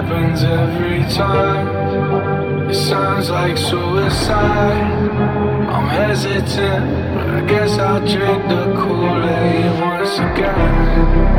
happens every time. It sounds like suicide. I'm hesitant, but I guess I'll drink the Kool-Aid once again.